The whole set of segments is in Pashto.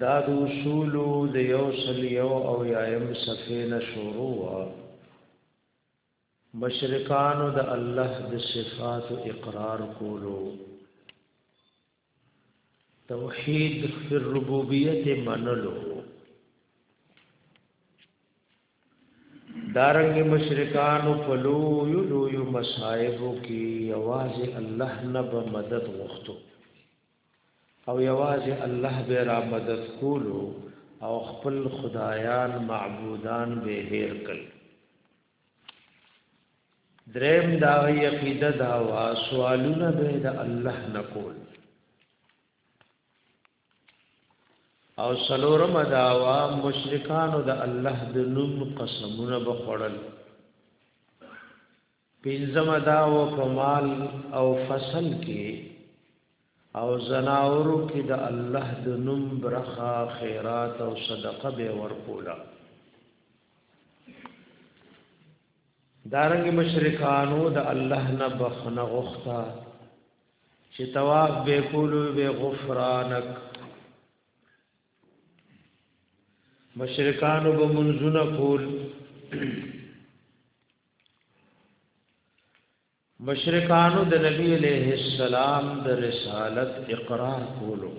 دا د اصول د یو سل یو او یایم صفحې نه شروع وا مشرکانو د الله د صفات اقرار کولو توحید فی الربوبیت منلو دارنګ مشرکانو په لوی لوی مصائب کې یوازې الله نه به مدد وغوښتو او یوازې الله به را مدد کولو او خپل خدایان معبودان به هیر کړ دریم دا عقیده دا وا سوالونه به د الله نکول او سلورم دا وا مشرکان د الله د نوم قسمونه بخړل پنځم دا و په مال او فصل کې او زناورو کې د الله د نوم برخه خیرات او صدقه به ورکولا دارنګ مشرکانو د دا الله نه بخنه غوښتا چې طواف به کولو به غفرانک مشرکانو به منځونه کول مشرکانو د نبی علیہ السلام د رسالت اقرار کولو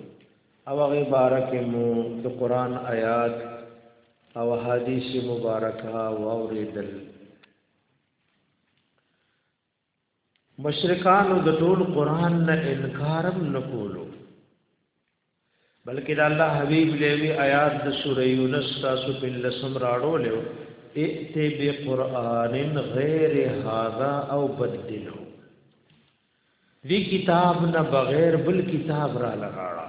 او هغه بارک مو د قران آیات او حدیث مبارکه واوریدل مشرکانو د ټول قران نه انکارم نکولو بلکې د الله حبيب لوي آیات د سوره یونس تاسو په لسم راړو له ائت بقران غیر هذا او بدله دی کتاب نه بغیر بل کتاب را لغاړه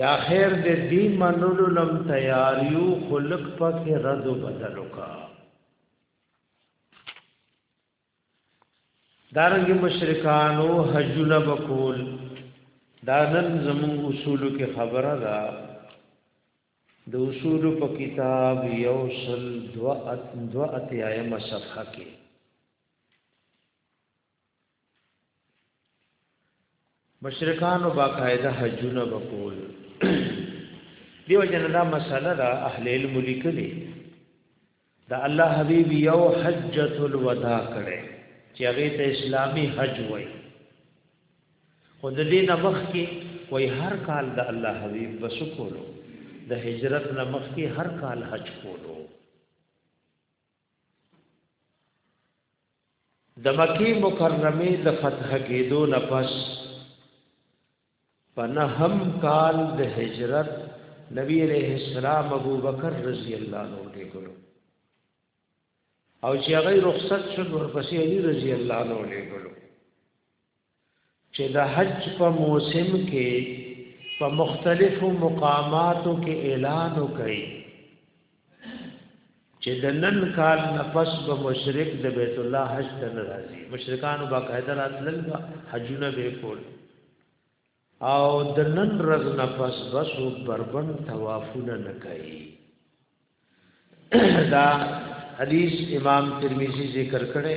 یا خیر دې دی منلو لم تیاریو خلق پکې رد بدلو کا دارنګ مشرکانو حجونه بکول دا نن زموږ اصول کې خبره ده د اصول په کتاب یو سل دو ات دو اتیایم صفحه کې مشرکانو باقاعده حجونه وکول دیو جن دا مسله دا اهل علم لیکلي دا الله حبیب یو حجۃ الوداع کړي چې هغه ته اسلامي حج وای خو د دې نمخ کې وای هر کال د الله حبیب وسکولو د هجرت نمخ کې هر کال حج کولو د مکی مکرمه د فتح کېدو نه پس پنهم کال د هجرت نبی علیہ السلام ابو بکر رضی الله عنه دې ګلو او چې هغه رخصت شو ورپسې علی رضی الله عنه دې ګلو چې د حج په موسم کې په مختلفو مقاماتو کې اعلان وکړي چې د نن کال نه پس به مشرک د بیت الله حج ته ناراضي مشرکانو با قاعده راتلل با حجونه به کول او د نن ورځ نه پس بس بربن طوافونه نه کوي دا حدیث امام ترمذی ذکر کړي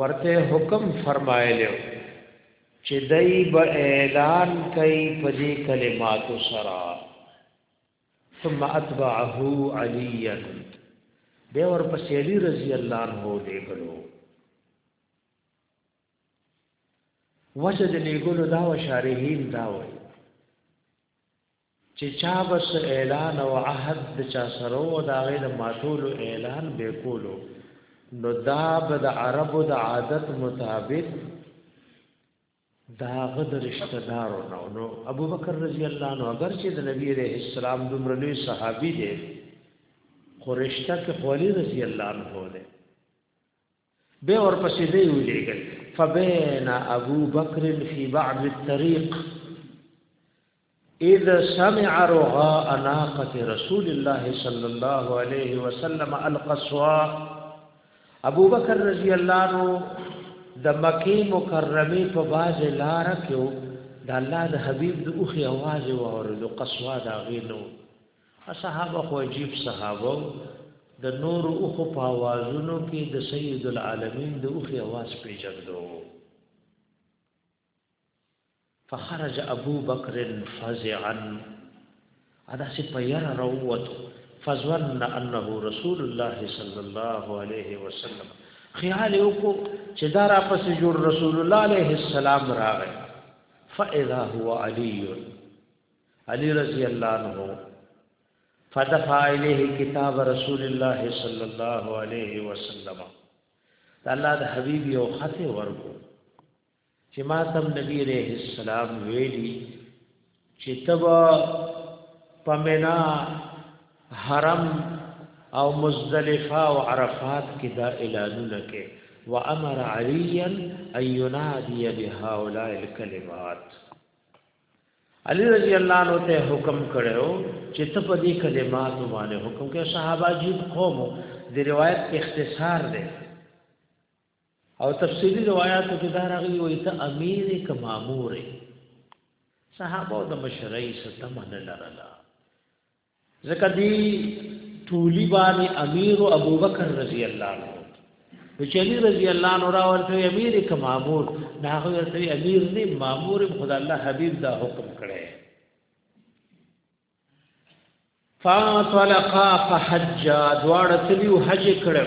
ورته حکم فرمایلی چې دای به اعلان کوي په دې کلماتو سره ثم اتبعه عليا به ور پسې علي رضی الله عنه دې کړو وجد لګولو دا و شارحین دا و چې چا به څه اعلان او عهد د چا سره و د هغې د ماتولو اعلان به یې کولو نو دا به د عربو د عادت مطابق داغه د رشتہ دارو نو نو ابو بکر رضی الله عنه اگر چې د نبی عليه السلام دومره لوی صحابي دی خو رشتہ کې خولی رضی الله عنه دی به اور پسې دی ولېګل فبین ابو بکر فی بعض الطريق اذا سمع رغاء ناقه رسول الله صلی الله علیه وسلم القصوا ابو بکر رضی الله عنه د مکه مکرمه په باز لار کې د الله د حبیب د اوخي आवाज او د قصوا دا غینو صحابه خو عجیب صحابه و د نور اوخو په اوازونو کې د سید العالمین د اوخي اواز پیژندو فخرج ابو بکر فزعا ادا سی په ير روت فزن انه رسول الله صلی الله علیه وسلم خیال وکړو چې دا را پس جوړ رسول الله علیه السلام راغی فاذا هو علی علی رضی الله عنه فدفع الیه کتاب رسول الله صلی الله علیه وسلم الله د حبیب یو خط ورکو چې ما تم نبی علیہ السلام ویلی چې تبا پمنا حرم او مزدلفه او عرفات کې دا اعلانونه کې وامر عليا ان ينادي بهؤلاء الكلمات علی رضی الله عنه ته حکم کړو چې ته په دې کلمات باندې حکم کې صحابه جیب قوم د روایت کې اختصار دی او تفصیلی روایتو کې دا راغلی وي ته امیر ک مامور صحابه د مشرۍ ستمنه لرله ځکه دی ټولی باندې امیر ابو بکر رضی الله عنه نو چې علی رضی الله عنه را ورته امیر ک مامور دا ورته امیر نه مامور خدای الله حبیب دا حکم کړي فاطلقا فحج دوار تلیو حج کړو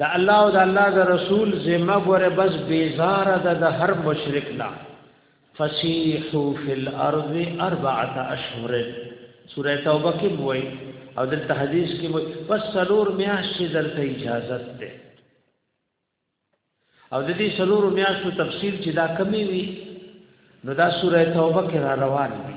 د الله او د الله د رسول ذمہ ګوره بس بیزار ده د هر مشرک نه فسیحو فی الارض اربعه اشهر سوره توبه کې وای او د حدیث کې وای بس سلور میاشتې درته اجازه ده او د دې سلور میاشتو تفصیل چې دا کمی وی نو دا سوره توبه کې را روان دي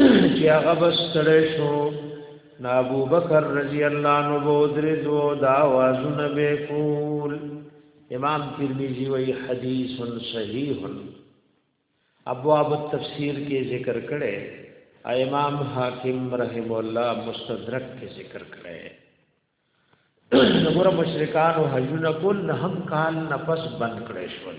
چې هغه بس ستړی شو نا ابو بکر رضی الله عنه بودری دو دا وازونه به کول امام ترمذی وی حدیث صحیح ابواب التفسیر کې ذکر کړي امام حاکم رحم الله مستدرک کې ذکر کړي نګور مشرکان او حجونه کول نه هم کال نفس بند کړي شول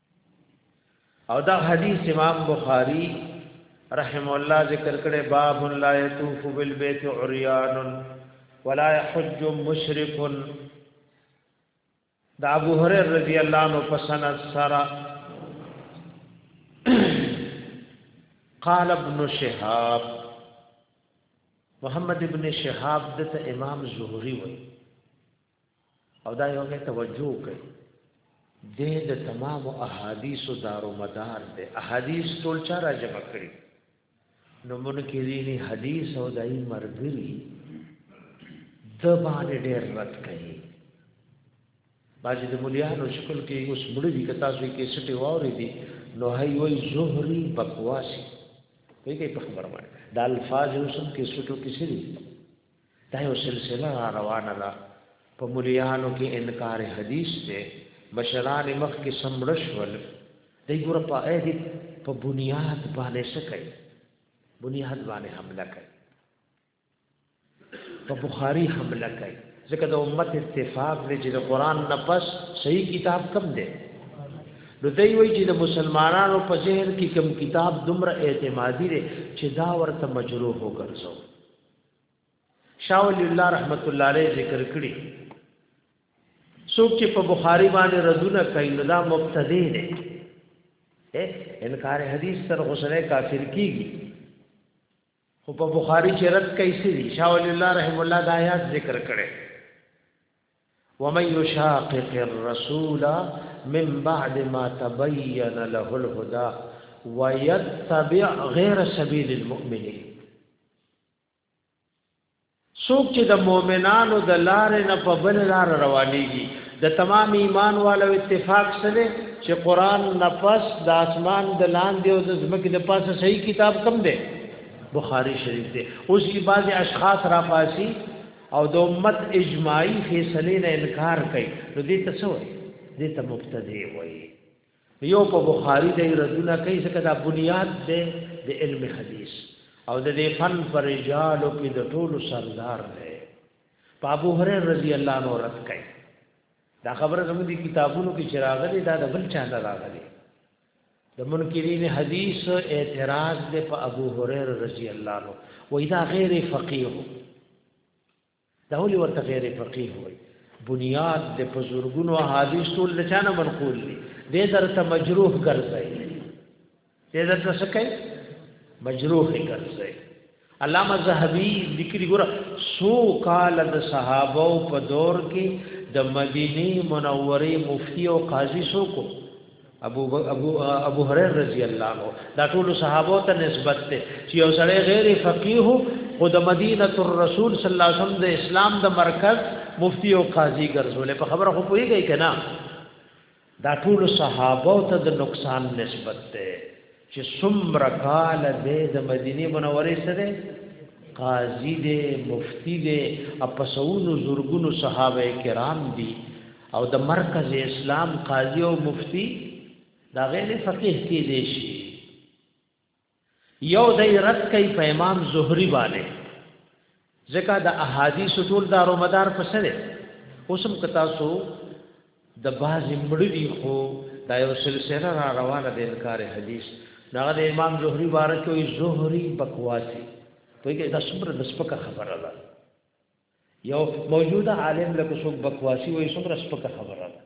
او دا حدیث امام بخاری رحم الله ذکر کړي باب لا يطوف بالبيت عريان ولا يحج مشرك دا ابو هريره رضی الله عنه پسند سرا قال ابن شهاب محمد ابن شهاب دته امام زهري وایي او دا یو ته توجه کوي د د تمام احادیث دارو مدار د احادیث ټول چا را جمع کړي نو منکرین حدیث او دای مرګري د باندې ډېر رد کوي باجی د مليانو شکل کې اوس مړ دي کتا سوي کې سټي واوري دي نو هي وي زهري بکواسي په دې په خبره باندې د الفاظ اوسم کې سټو کې سړي دا یو سلسله را روانه ده په مليانو کې انکار حدیث دی مشران مخ کې سمړشول دای ګور په اهدی په بنیاد باندې سکي بنیاد باندې حمله کوي په بخاری حمله کوي ځکه د امت اتفاق دی چې د قران نه پس صحیح کتاب کم دی نو دوی وایي چې د مسلمانانو په ذهن کې کم کتاب دومره اعتمادي دی چې دا ورته مجروح وګرځو شاه ولی الله رحمت الله علیه ذکر کړی څوک چې په بخاری باندې ردونه کوي نو دا مبتدی دی انکار حدیث تر غسله کافر کیږي خو په بخاری چې رد کوي سړي شاه ولی الله رحم الله دا آیات ذکر کړي ومن يشاقق الرسول من بعد ما تبين له الهدى ويتبع غير سبيل المؤمنين څوک چې د مؤمنانو د لارې نه په بل لار روانيږي د تمام ایمان والو اتفاق سره چې قران نفس د اسمان د لاندې او د زمکې د پاسه صحیح کتاب کم دی بخاری شریف دی اوس کی بعض اشخاص را پاسی او د امت اجماعي فیصله نه انکار کوي نو دې ته څه وایي دې ته مبتدی وایي یو په بخاری د رجونه کوي څه دا بنیاد دی د علم حدیث او د دې فن پر رجالو کې د ټولو سردار دی په ابو هريره رضی الله عنه رات کوي دا خبره زموږ دي کتابونو کې چراغلي دا د بل چا نه راغلي د منکرین حدیث اعتراض دی په ابو هريره رضی الله عنه وای دا غیر فقيه دا ولي ورته غیر فقيه وای بنیاد د پزورګونو حدیث ټول لچانه منقول دي د درته مجروح ګرځي د درته سکه مجروح ګرځي علامه زهبي لیکلي ګوره سو کال د صحابه په دور کې د مدینه منورې مفتی او قاضي سو کو ابو ابو ابو هريره رضی الله عنه دا ټول صحابه ته نسبت ته چې یو سړی غیر فقيه خو د مدینه الرسول صلی الله علیه وسلم د اسلام د مرکز مفتی او قاضي ګرځول په خبره خو پويږي کنه دا ټول صحابه ته د نقصان نسبت ده چې څومره کال دی د مدینه منورې سره قاضي دی مفتی دی اپسونو زورګونو صحابه کرام دي او د مرکز اسلام قاضي او مفتی دا غیر فقيه کې دي شي یو دای رد کوي په امام زهري باندې ځکه د احادیث ټول دارو مدار په سره اوسم کتا سو د باز مړی دی خو دا یو سلسله را روانه د انکار حدیث دا د امام زهري بارک وی زهري بکواسی په کې د صبر د سپکه خبره ده یو موجوده عالم لکه څوک بکواسی وی صبر سپکه خبره ده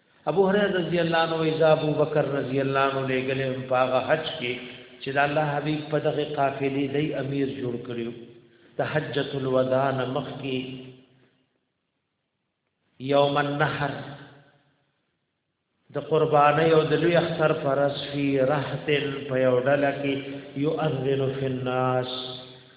ابو هريره رضی الله عنه وی زابو بکر رضی الله عنه لګلم پاغه حج کې چې د الله حبيب په دغه قافلې دی امیر جوړ کړیو د حجۃ الوداع نمخ کې یوم النحر د قربانې او د لوی اختر فرض فی رحتن په یو ډله کې یؤذن فی الناس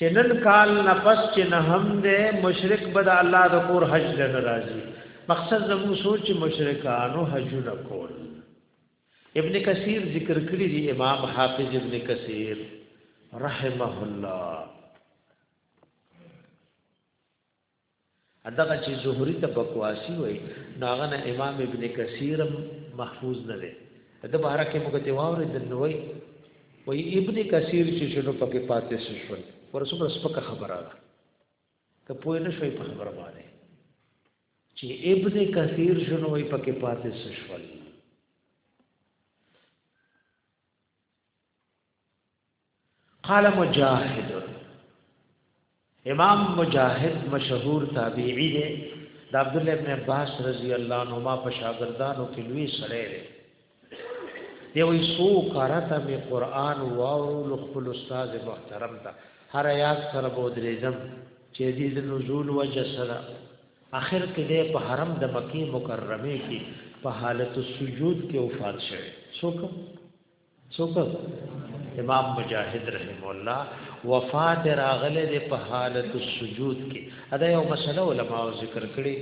چې نن کال نفس چې نه هم ده مشرک بد الله د کور حج له ناراضي مقصد زمو سوچ مشرکانو حج نه کول ابن کثیر ذکر کړی دی امام حافظ ابن کثیر رحمه الله دغه چې زهري ته بکواسي وای نو هغه نه امام ابن کثیر محفوظ نه دی د بهر کې موږ ته واورې د نوې وای ابن کثیر چې شنو پکې پاتې شول ورسو پر سپکه خبره ده ته پوه نه شوي په خبره باندې چې ابن کثیر شنو وای پکې پاتې شول قال مجاهد امام مجاهد مشهور تابعی دی د عبد الله ابن عباس رضی الله عنهما په شاګردانو کې لوی سره دی دی وی سو کارته می قران واورو خپل استاد محترم ته هر یاد سره بو درېزم چې دې د نزول وجه سره اخر کې دې په حرم د مکی مکرمه کې په حالت سجود کې وفات شوه څوک څوک امام مجاهد رحم الله وفات راغله د په حالت السجود کې ادا یو مسله علما ذکر کړي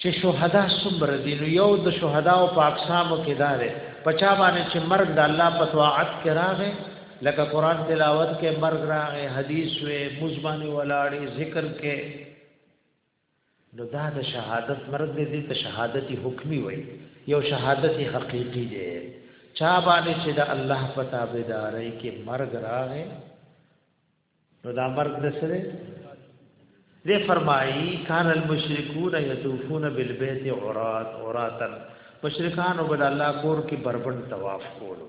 چې شهدا څومره دي نو یو د شهدا او په اقسام کې دار پچا باندې چې مرګ د الله په طاعت کې راغې لکه قران تلاوت کې مرګ راغې حدیث وې مزبانی ولاړې ذکر کې نو دا د شهادت مرګ دی دې ته شهادت حکمی وای یو شهادت حقیقی دی چا باندې چې د الله په تابعداري کې مرګ راغې نو دا مرګ د سره دې فرمایي کان المشرکون یطوفون بالبیت عرات عراتن مشرکان وبد الله کور کې بربند طواف کولو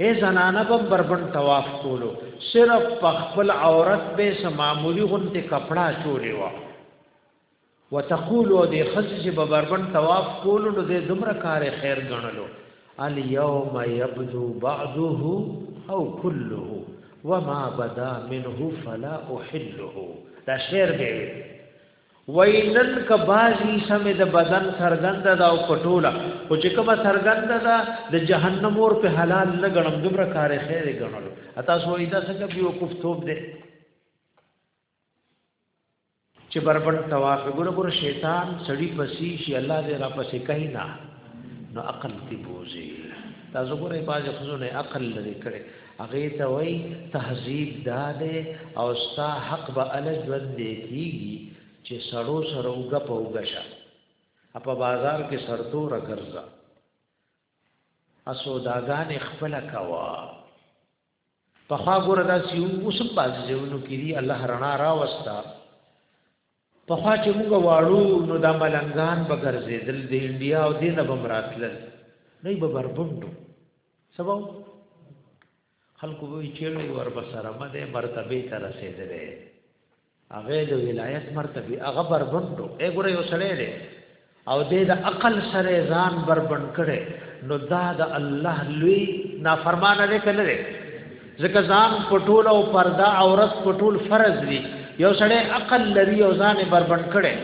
اې زنانه به بربند طواف کولو صرف په خپل عورت به سمامولي غونته کپڑا چولې و وتقولو دې خزې چې به بربند طواف کولو نو دې دومره کار خیر ګڼلو اليوم يبدو بعضه او كله وما بدا منه فلا احله دا شعر دی وای نن که بازی سمې د بدن سرګند دا او پټوله خو چې کومه سرګند دا د جهنم اور په حلال نه غنم دومره کار خیر غنلو اته سو ایدا څنګه بیو کوفتوب دې چې بربند طواف ګور ګور شیطان سړی پسی شي الله دې را پسې کای نه نو عقل دی بوزي تاسو ګورې باز خزونه عقل لري کړي هغه ته وای تهذیب داده او ستا حق به ال ژوند دی کیږي چې سړو سره وګ په وګشه په بازار کې سرتو رګرزا اسو داګان خپل کوا په خوا ګور دا سیو اوس په ځایونو کې دی الله رڼا را وستا پخوا چې موږ واړو نو دا ملنګان به ګرځېدل د انډیا او دې نه به هم راتلل نه به بربنډو سبا خلکو به چېړی ور به سره مده مرتبه ته رسېدلې هغه د ولایت مرتبه هغه بربنډو اګوره یو سړی دی او دی د عقل سره ځان بربند کړي نو دا د الله لوی نافرمانه دی کنه دی ځکه ځان پټول او پردا عورت پټول فرض دی یو سړی عقل لري او ځان بربند کړي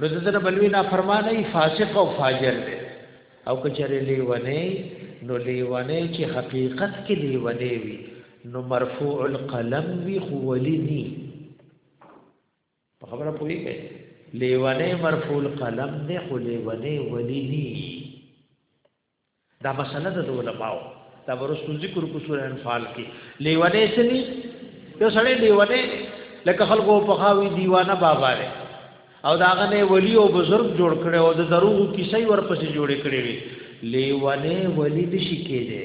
نو د دې بلوي نه فرمانه ای فاسق او فاجر دی او کچره لیونه نو لیونه چې حقیقت کې لیونه وي نو مرفوع القلم وی خو ولینی په خبره پوری کوي لیونه مرفوع القلم دی خو لیونه ولی نی دا مسله د علماء دا ورسو ذکر کو سورہ انفال کې لیونه سني یو سړی لیونه لکه خلکو په خاوي دیوانه بابا لري او داغه نه ولی او بزرگ جوړ کړي او د دروغ کیسې ورپسې جوړې کړې وي لیونه ولی نشي کېده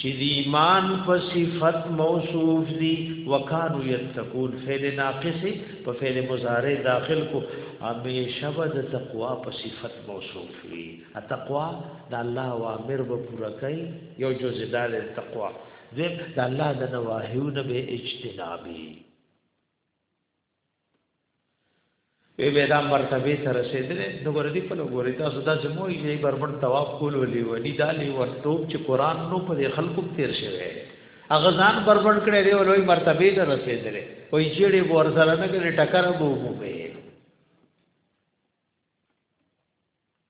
چې د ایمان په صفت موصوف دي وکانو یتقون فعل ناقص په فعل مضارع داخل کو همیشه به د تقوا په صفت موصوف وي تقوا د الله اوامر به پوره کوي یو جزء دار تقوا د الله د نواهیو نه به اجتنابي وی به دا مرتبه ته رسیدل نو ګور دي په لګوري تاسو دا چې موي یې بربند طواف کول ولي ولي دا لې ورتوب چې قران نو په خلکو تیر شوی هغه ځان بربند کړي دی ولوي مرتبه ته رسیدل وای چې دې ور سره نه کړي ټکر وو مو به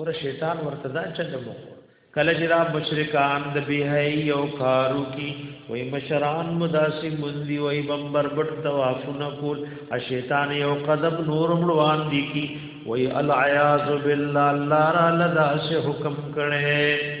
ور شیطان ورته دا چل مو کله چې دا مشرکان د بیهی او کارو کی وای مشران مداسی مندی وای بمبر بټ توافونه کول ا شیطان یو قدم نور مړوان دی کی وای العیاذ بالله الله را لدا سے حکم کړي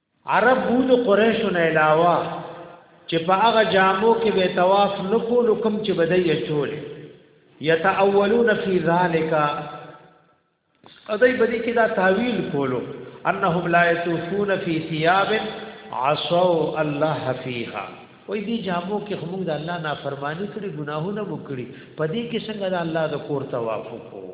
عرب وو د قریشو نه علاوه چې په هغه جامو کې به طواف نکو لکم چې بدای چول یتاولون فی ذالک ادای بدی کې دا تعویل کولو انهم لا یتوفون فی ثياب عصوا الله فیها وې دي جامو کې هم د الله نافرمانی کړي ګناهونه وکړي پدې کې څنګه د الله د کور طواف وکړو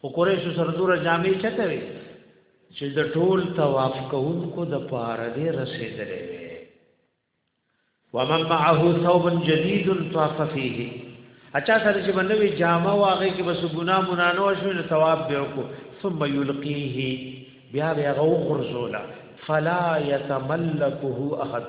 خو قریشو سره دوره جامع چته وي چې د ټول طواف کوونکو د پاره دې رسیدلې ومن معه ثوب جديد طاف فيه اچھا سره چې باندې جامه واغې کې بس ګنا منانو شو نو ثواب به وکړو ثم يلقيه بیا بیا غو خرزولا فلا يتملكه احد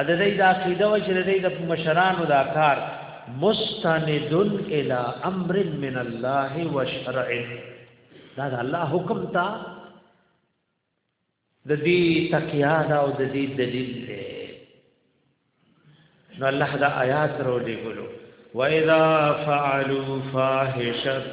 ا د دې د عقیده و چې د دې د مشرانو دا کار مستندن الى امر من الله وشرع دا د الله حکم تا د دې تقیا دا او د دې دلیل دی نو الله دا آیات رو دی ګلو واذا فعلوا فاحشه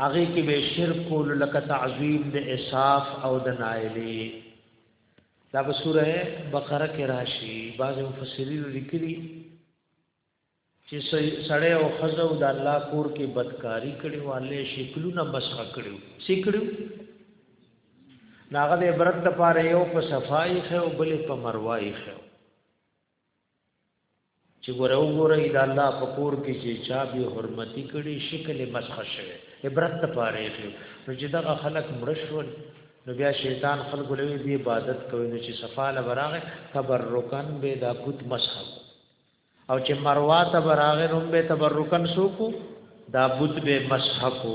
هغه کې به شرک کول لکه تعظیم د اساف او د نائلی دا په سوره بقره کې راشي بعض مفسرین لیکلي چې سړی او خزو د الله کور کې بدکاری کړي والے شکلونه مسخ کړي سیکړو ناغه د عبرت لپاره یو په صفای خو بل په مروای خو چې ګوره وګوره د الله په کور کې چې چا به حرمتي کړي شکل مسخ شوی عبرت ته پاره یې نو چې دغه خلک مړ شول نو بیا شیطان خلق لوي دی عبادت کوي نو چې صفاله براغه تبرکن به دا بت مسخ او چې مروا ته براغه نو به تبرکن سوکو دا بت به مسخ کو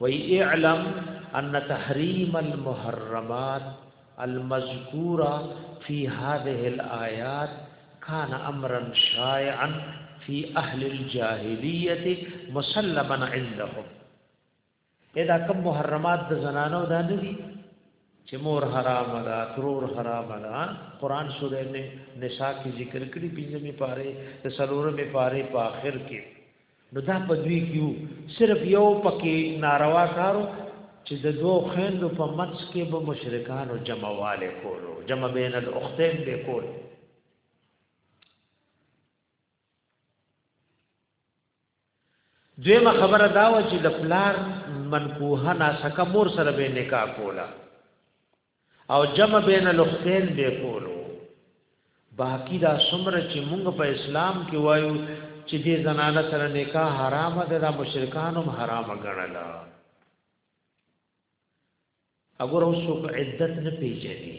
وی اعلم ان تحریم المحرمات المذکورا فی هذه الآیات کان امرا شائعا فی اهل الجاهلیت مسلما عندهم ادا کوم محرمات د زنانو دا نه دي چې مور حرام ده ترور حرام ده قران سوره نساء کې ذکر کړي پنځمه پاره د سلورمه پاره په آخر کې نو دا په دوی کې وو صرف یو پکې ناروا کارو چې د دوو خويندو په منځ کې به مشرکانو جمعواله کولو جمع بین الاختین به کول دیمه خبره دا و چې د پلار منکوه ناسکه مور سره به نکاح کولا او جمع بین الاختین به کولو باقی دا سمره چې مونږ په اسلام کې وایو چې دې زنانه سره نکاح حرام ده دا مشرکانو حرام ګڼل اگر اوس عدت نه پیژني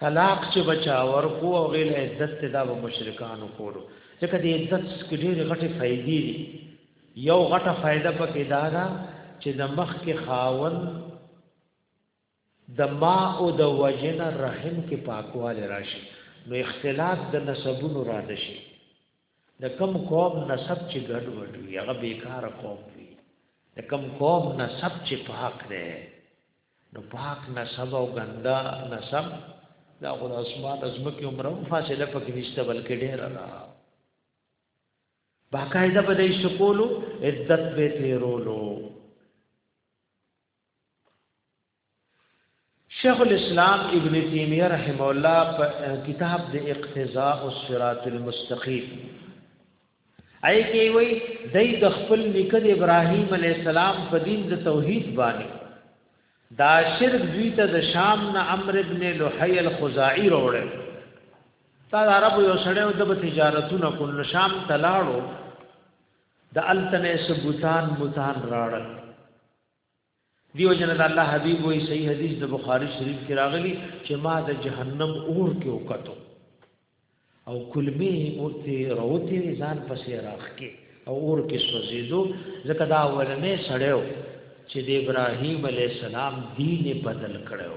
طلاق چې بچا ورکو او غیل عزت ته دا مشرکانو کولو ځکه د عزت کې ډېر غټه فائدې دي یو غټه فائدہ پکې دا ده چې د مخ کې خاون د ما او د وجن رحم کې پاکواله راشي نو اختلاط د نسبونو را دشي د کم قوم نسب چې ګډ وډ وي هغه بیکاره قوم وي د کم قوم نسب چې پاک دی نو پاک نسب او ګندا نسب دا خو د اسمان د ځمکې عمره فاصله پکې نشته بلکې ډېره ده باقاعده به دې سکولو عدت به تیرولو شیخ الاسلام ابن تیمیه رحم الله په کتاب د اقتضاء الصراط المستقیم اې کې وای دای د خپل نکد ابراهیم علی السلام په دین د توحید باندې دا شرک دوی ته د شام نه امر ابن لحی الخزاعی وروړل تا د عربو یو سړی او د تجارتونو کول شام ته لاړو د التنه سبوتان بوتان راړل دیو جن د الله حبیب وی صحیح حدیث د بخاری شریف کې راغلی چې ما د جهنم اور کې وکړو او کلمې اوته راوته ځان پسې راخ کې او اور کې سوزیدو ځکه دا ولنې سړیو چې د ابراهیم علی السلام دین بدل کړو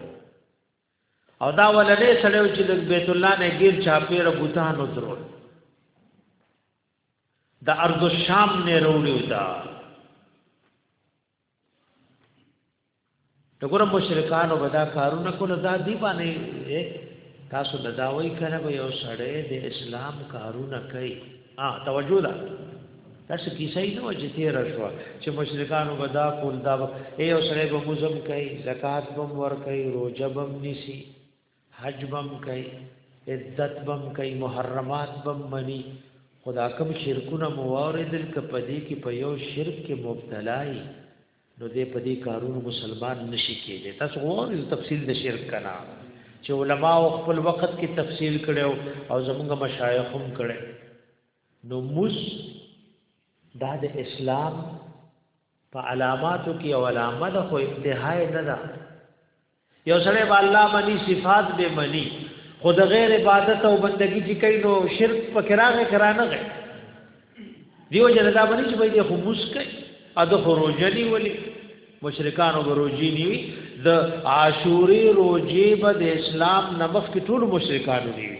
او دا ولنې سړیو چې د بیت الله نه غیر چاپیر بوتانو درول د ارض الشام نه وروړي دا دغه مشرکانو بدا کارونه کول دا دی باندې تاسو د داوی کنه به یو سړی د اسلام کارونه کوي ها توجه ده تاسو کیسه یې نو چې تیر شو چې مشرکانو بدا کول دا یو سړی به مزم کوي زکات بم ور کوي روزه بم نسی حج بم کوي عدت بم کوي محرمات بم مني خدا کوم شرکونه مواردل کپدې کې په یو شرک کې مبتلا یي نو دې په دې کارونو مسلمان نشي کېدی تاسو غواړئ تفصیل د شرک کنا چې علما او خپل وخت کې تفصیل کړو او زمونږ مشایخ هم کړي نو موس دا د اسلام په علاماتو کې او علامه ده خو انتهای نه ده یو سره به الله منی صفات به منی خود غیر عبادت او بندگی چې کوي نو شرک په کراغه کرانه غي دیو جن دا باندې چې به دې خو مسکه ا د خروجنی ولی مشرکان او روجی نیوی د عاشوری روجی به د اسلام نمخ کې ټول مشرکان نیوی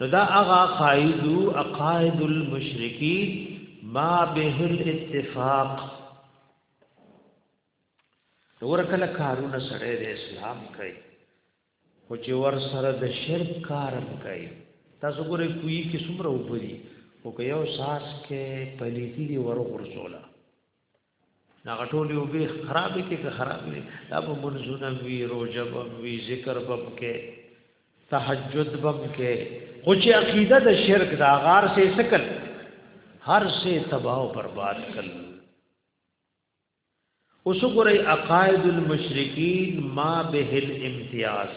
نو دا اغا قائد اقائد المشرکین ما به الاتفاق نور کله کارونه سره د اسلام کوي خو چې ور سره د شرک کارم کوي تاسو ګورئ کوی کې څومره وبدي او که یو ساس کې پلیتی دی ور غرزولا هغه ټول یو به خراب کې که خراب نه دا به منځونه وی روزه به وی ذکر به کې تهجد به کې خو چې عقیده د شرک دا غار سه سکل هر سه تباہ او برباد کړ اوس ګورئ عقائد المشرکین ما به الامتیاز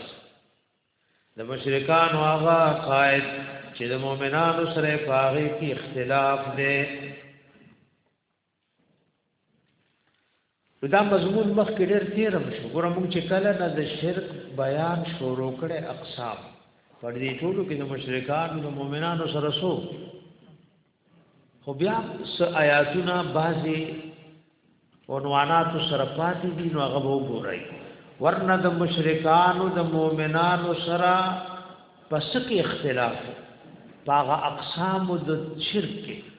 د مشرکان هغه عقائد چې د مؤمنانو سره پاغي کې اختلاف دی دا مضمون مخ کې ډېر تیرم شو ګوره مونږ چې کله نه د شرک بیان شروع کړي اقسام پر دې ټولو کې د مشرکانو د مؤمنانو سره سو خو بیا س آیاتونه بعضي عنوانات سره پاتې دي نو هغه وګورئ ورنه د مشرکانو د مؤمنانو سره پس کې اختلاف پاغه اقسام د شرک کې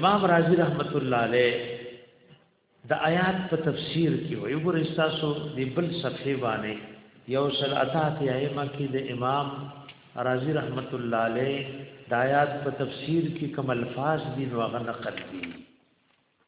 امام رازی رحمت الله علیه د آیات په تفسیر کې وایي ګور استاسو د بل صفحه باندې یو سل اتات یایمه کې د امام رازی رحمت الله علیه د آیات په تفسیر کې کوم الفاظ دي نو هغه نقل دي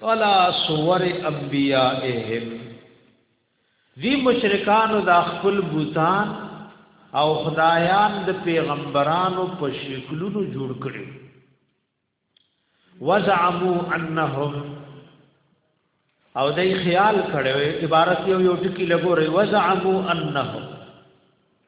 کلا سور انبیائهم دی مشرکانو دا خپل بوتان او خدایان د پیغمبرانو په شکلونو جوړ کړي وزعمو انهم او دای خیال کړي عبارت یو یو ټکی لګوري وزعمو انهم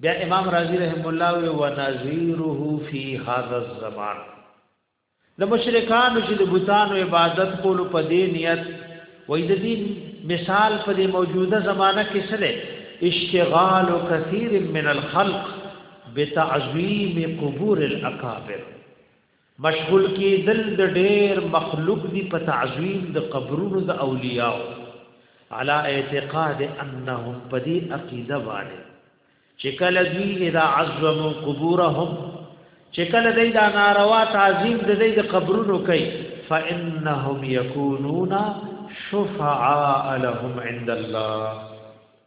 بیا امام رازی رحم الله و نذیره فی هذا الزمان د مشرکان چې د بوتانو عبادت کولو په دې نیت وې د دین مثال په دې موجوده زمانہ کې سره اشتغال کثیر من الخلق بتعظیم قبور الاکابر مشغول کې دل د ډېر مخلوق دی په تعظیم د قبرونو د اولیاء علا اعتقاد انهم پدی عقیده باندې چې کله دوی اذا عظموا قبورهم چې کله دوی دا ناروا تعظیم د دوی د قبرونو کوي فانهم یکونون شفعاء لهم عند الله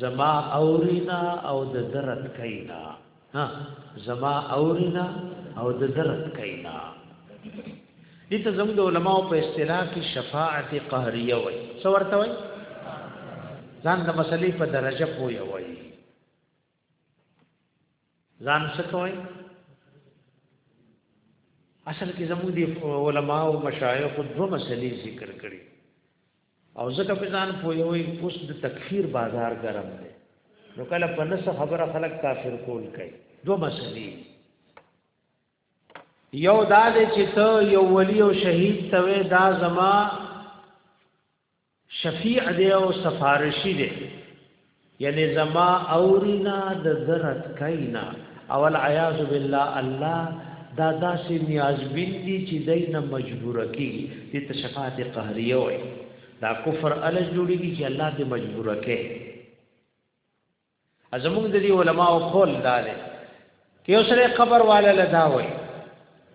زما اورینا او د درت کینا ها زما اورینا او د درت کینا دې ته زموږ د علماو په اصطلاح کې شفاعت قهریه وایي څو ورته وایي ځان د مسلې په درجه پوي وایي ځان څه کوي اصل کې زموږ د علماو مشایخ دوه مسلې ذکر کړي او زکه په ځان پویوي اوس د تکفیر بازار ګرم دی نو کله په نس خبره خلک کافر کول کوي دو مسلې یو دا دی چې ته یو ولی او شهید ته دا زما شفیع دی او سفارشی دی یعنی زما اورینا د زرت کینا اول عیاذ بالله الله دا داسې نیازبین دي چې دینه مجبور کی دي ته شفاعت قهریه وي دا کفر ال جوړیږي چې الله دې مجبور کړي ازموږ د دې علما او قول دا دي کې اوسره قبر والا لدا وي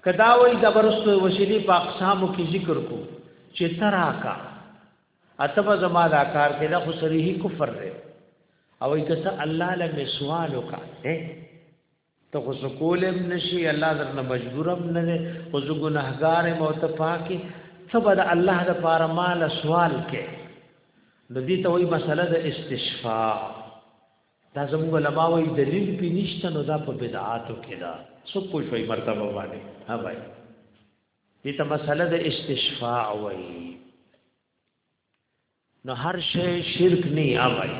کدا وي زبرست وشلی په اقسامو کې ذکر کو چې تراکا اتبه زما دا کار کې دا خو صریحي کفر دی او کته الله له مسوال وکړه ته خو سکولم نشي الله درنه مجبورم نه دی خو زه ګناهګار یم او ته پاکي سبا د الله د پاره مال سوال کې د دې ته وایي مسله د استشفاء دا زموږ علماء وایي دلیل په نشته نو دا په بدعاتو کې دا څه پوښوي مرتبه باندې ها بھائی دې ته مسله د استشفاع وایي نو هر شی شرک نه اوای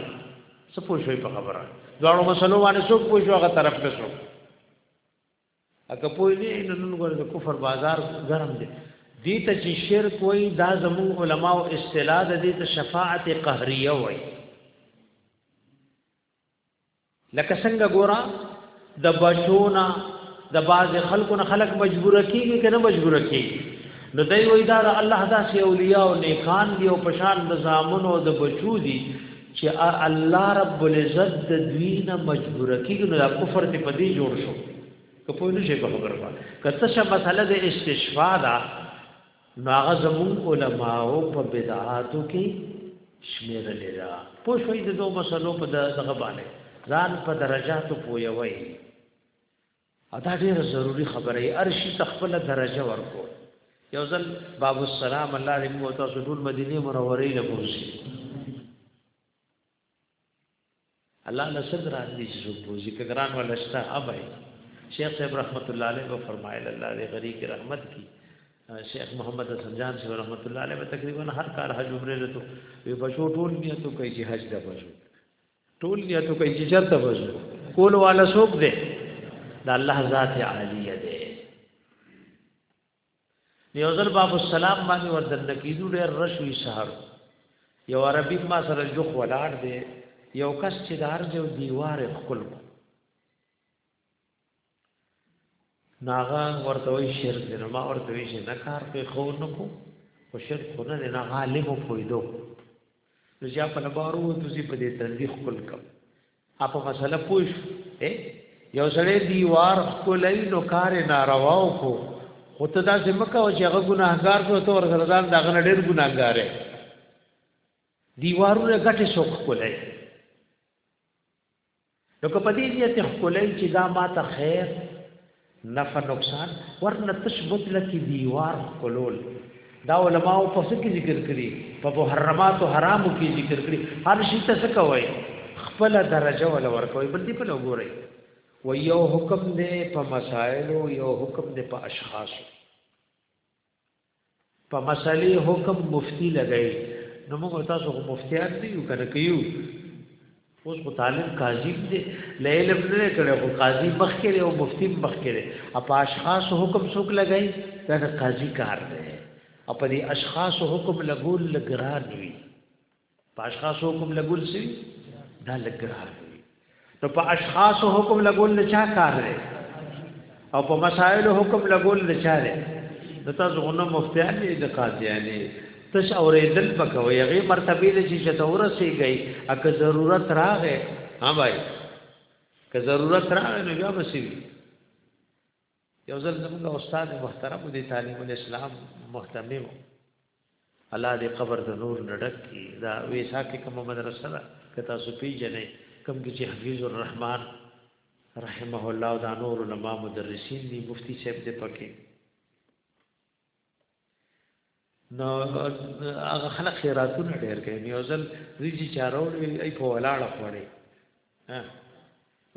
څه پوښوي په خبره دواړو مسلو باندې څوک پوښو هغه طرف ته څوک اګه پوی نه نن ګوره د کفر بازار ګرم دی دې ته چې شرک وای دا زمو علماو اصطلاح د دې ته شفاعت قهریه وای لکه څنګه ګورا د بچونا د باز خلکو نه خلک مجبور کیږي کنه مجبور کیږي نو دای وای دا د الله داسې اولیاء او نیکان دی او پشان د زامنو او د بچو دی چې الله رب العزت د دوی نه مجبور کیږي نو دا کفر ته پدی جوړ شو که په نو شي په خبره کته شه مسله د استشفاء دا نو هغه زموږ علماو په بدعاتو کې شمیرل دا په شوي د دوه مسلو په دغه باندې ځان په درجاتو پویوي او دا ډیره ضروری خبره ارشي تخپل درجه ورکو یو ځل باب السلام الله دې مو تاسو ټول مدینه منورې له کوشي الله له څه ګران دي چې څوک روزي که ګران ولا شته ابای شیخ صاحب رحمت الله علیه و فرمایل الله دې غری کی رحمت کی شیخ محمد حسن جان صاحب رحمت الله علیه تقریبا هر کال حج عمره لته وی بچو ټول نیت کوي چې حج ته بچو ټول نیت کوي چې چرته بچو کول والا څوک دی دا الله ذات عالیه دی یو ځل باب السلام باندې وردن کیدو ډېر رشوي سحر یو عربي ما سره جوخ ولاړ دی یو کس چې دار دی او دیوار خپل ناغه ورته وی شرک دی ما ورته وی چې نه کار په خو نه کو خو شرک خو نه نه غالب پویدو نو چې په لبارو تاسو په دې تنظیف خپل کم اپا مسله پوش اے یو سړی دیوار خلای نو کار ناروا کو خو ته دا چې مکه او چې هغه ګناهګار کو ته ورسره ځان دا غن ډیر ګناهګار دی دیوارونه غټه شوق کولای نو که په دې دې ته خلای چې دا ما ته خیر نفع نقصان ورنه تش مطلق دیوار خلول دا علماء په څه کې ذکر کړي په محرمات او حرامو کې ذکر کړي هر شي ته څه کوي خپل درجه ول ورکوي بل دې په لګوري و یو حکم دې په مسائل او یو حکم دې په اشخاص په مسلې حکم مفتی لګئی نو موږ تاسو خو مفتیان دی یو کنه کیو اوس خو طالب قاضی دی لیلم نه کړي خو قاضی مخ کړي او مفتی مخ کړي اپ اشخاص حکم څوک لګای دا قاضی کار دی اپ دې اشخاص حکم لګول لګران وی په اشخاص حکم لګول سي دا لګرار دی نو په اشخاص حکم لګول نه چا کار دی او په مسائل حکم لګول نه چا دی د تاسو غنو مفتیان دي د قاضیانی تش اوریدل پکوي هغه مرتبه دې چې ته ورسېږي اګه ضرورت راغې ها بھائی که ضرورت راغې نو بیا بسوي یو ځل زموږ استاد محترم دی طالب الاسلام مهتمم الله دې قبر د نور نډک کی دا ویسا کې کوم مدرسه ده که تاسو پیژنې کوم کې چې حفیظ الرحمن رحمه الله او دا نور علما مدرسین دي مفتی صاحب دې پکې نو هغه خلک خیراتونه ډیر کوي یو ځل ریجی چاروړي ای په ولاړه خوړي ها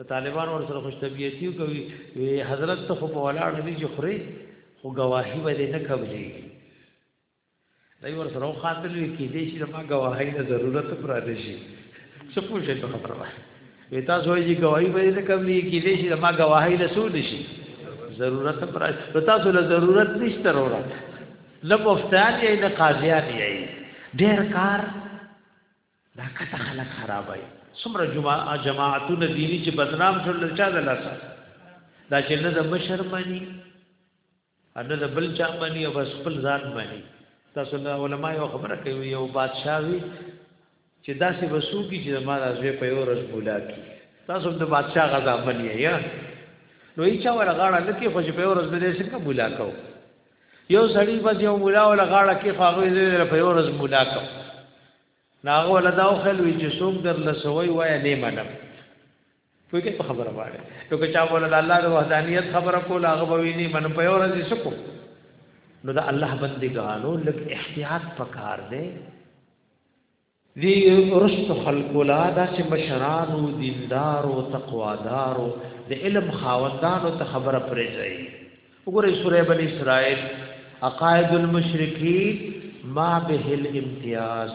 د طالبان ور سره خوش طبيعتي کوي وی حضرت ته په ولاړه ریجی خوري خو گواهی به نه کوي دای ور سره خاطر وی کې دې چې ما گواهی نه ضرورت پر دې شي څه پوښتنه خبره وی تاسو یې گواہی به نه قبلې کې دې شي ما گواهی له سود شي ضرورت پر تاسو له ضرورت نشته وروره نه مفتان یې نه قاضیان یې ډېر کار دا کته خلک خرابای څومره جماع جماعتونه دینی چې بدنام شول چا دلاسه دا چې نه د مشر منی نه د بل چا مانی او بس خپل ځان مانی تاسو له علما یو خبره کوي یو بادشاہ وي چې داسې وسو کی چې ما راځي په یو ورځ بولا کی تاسو د بادشاہ غزا مانی یا نو هیڅ ولا غاړه نه کې خو چې په یو ورځ دې څنګه بولا کو یو سړی بس یو مولا ولا غاړه کې خو هغه دې په یو ورځ بولا کو ناغه ولا دا خو لوي چې څوک در لسوي وای نه منم پوهیږي په خبره باندې نو که چا بوله د الله د وحدانیت خبره کوله هغه به ویني من په یو ورځ شکو نو د الله بندګانو لږ احتیاط پکار دی دی رست خلق لا دا چې مشران او دیندار او تقوادار او د علم خاوندانو ته خبره پرې ځای وګوره سورې بنی اسرائیل عقائد المشرکین ما به الامتیاز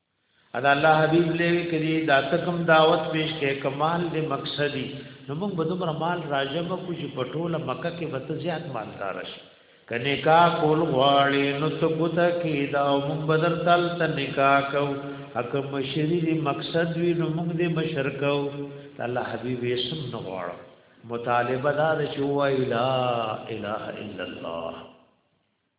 ادا الله حبیب لوي کړي دا تکم دعوت پیش کې کمال دې مقصدی نو موږ به دومره مال راجم کو چې پټوله مکه کې وته زیات مال دارش کنه کا کول غواړي نو ته بوت کې دا موږ بدر تل ته نکاح کو اک مشری دې مقصد وی نو موږ دې مشر کو الله حبیب یې سم نو غواړو مطالبه دا چې وای لا اله الا الله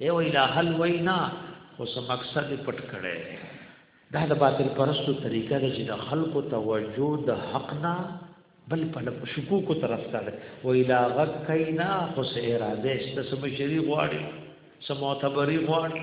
ای وای لا حل وای نه خو سم مقصد پټ کړي دا د باطل پرستو طریقه ده چې د خلکو توجه د حق نه بل په لپ شکوکو طرف ته ده و الا غک کینا خو سه اراده است سم شری غواړي سم معتبري غواړي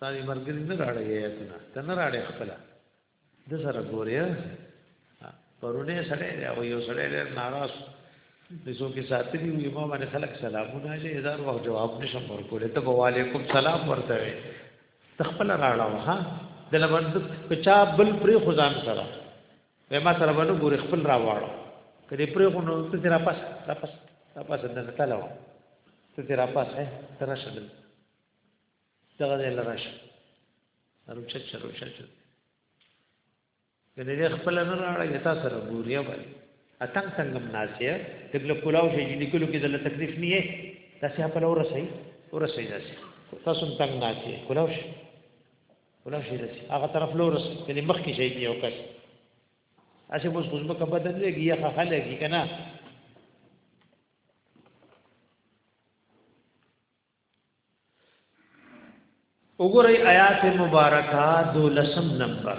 تا دې مرګري نه راړې آیاتونه ته نه راړې خپل د سره ګوریا پرونه سره او یو سره ډېر ناراض د څو کې ساتلی وي ما باندې خلک سلامونه لې هزار وخت جواب نشم ورکول ته وعلیکم سلام ورته وي تخپل راړه ها د لبند په چا بل پرې خدان سره به ما سره باندې ګوري خپل را واړو کدی پرې خو نو ته را پاس را پاس را پاس د نتاله و ته را پاس اے تر شدل دغه دې لراش ارو چت چرو چت کدی دې خپل نه راړی یتا سره ګوري وای اتنګ څنګه ناسیه دغه کولاو شي چې نکلو کې دله تکلیف نه یې تاسو په لور رسي ورسي تاسو تنګ ناسیه کولاو شي ولا شي رسي هغه طرف لور کلی مخ کې شي یو کس اسی اوس خو زما کبه بدل لګي یا خلګي کنه وګورئ آیات مبارکه دولسم نمبر